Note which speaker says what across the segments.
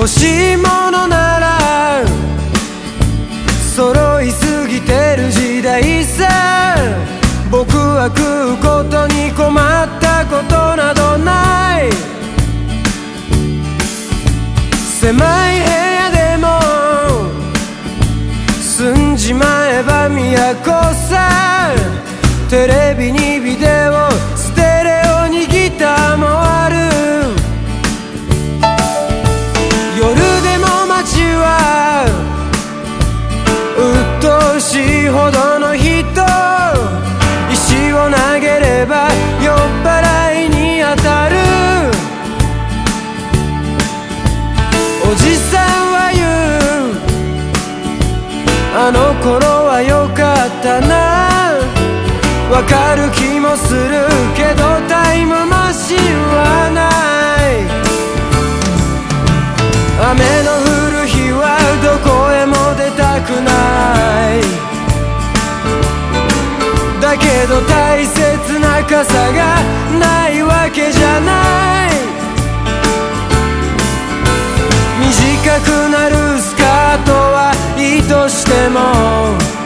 Speaker 1: 欲しいものなら揃いすぎてる時代さ僕は食うことに困ったことなどない。狭い部屋でも住んじまえば都さテレビにあの頃は良かったな。わかる気もするけどタイムマシンはない。雨の降る日はどこへも出たくない。だけど大切な傘がないわけじゃない。はい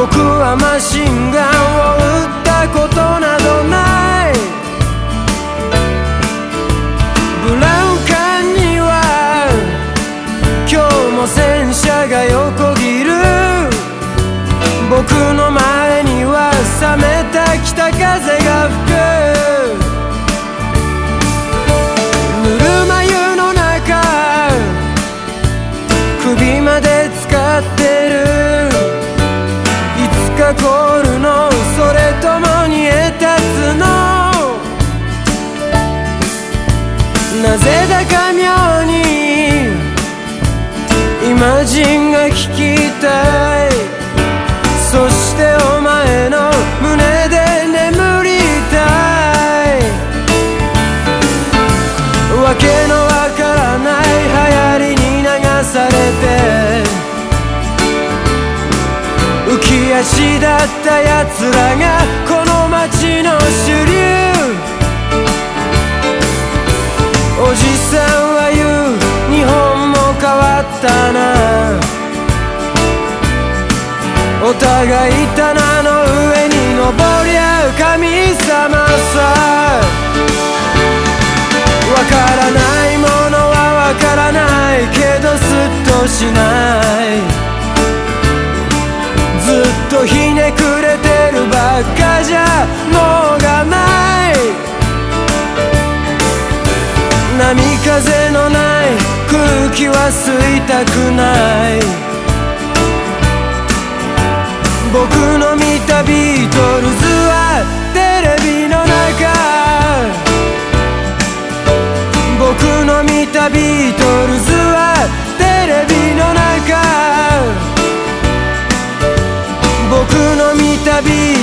Speaker 1: 僕はマシンガンなぜだか妙にイマジンが聞きたい。そしてお前の胸で眠りたい。わけのわからない流行りに流されて浮き足だった奴らがこの街のお互い棚の上に登り合う神様さ。わからないものはわからないけどスッとしない。ずっとひねくれてるばっかじゃもうがない。波風のない空気は吸いたくない。僕の見たビートルズはテレビの中。僕の見たビートルズはテレビの中。僕の見たビートルズは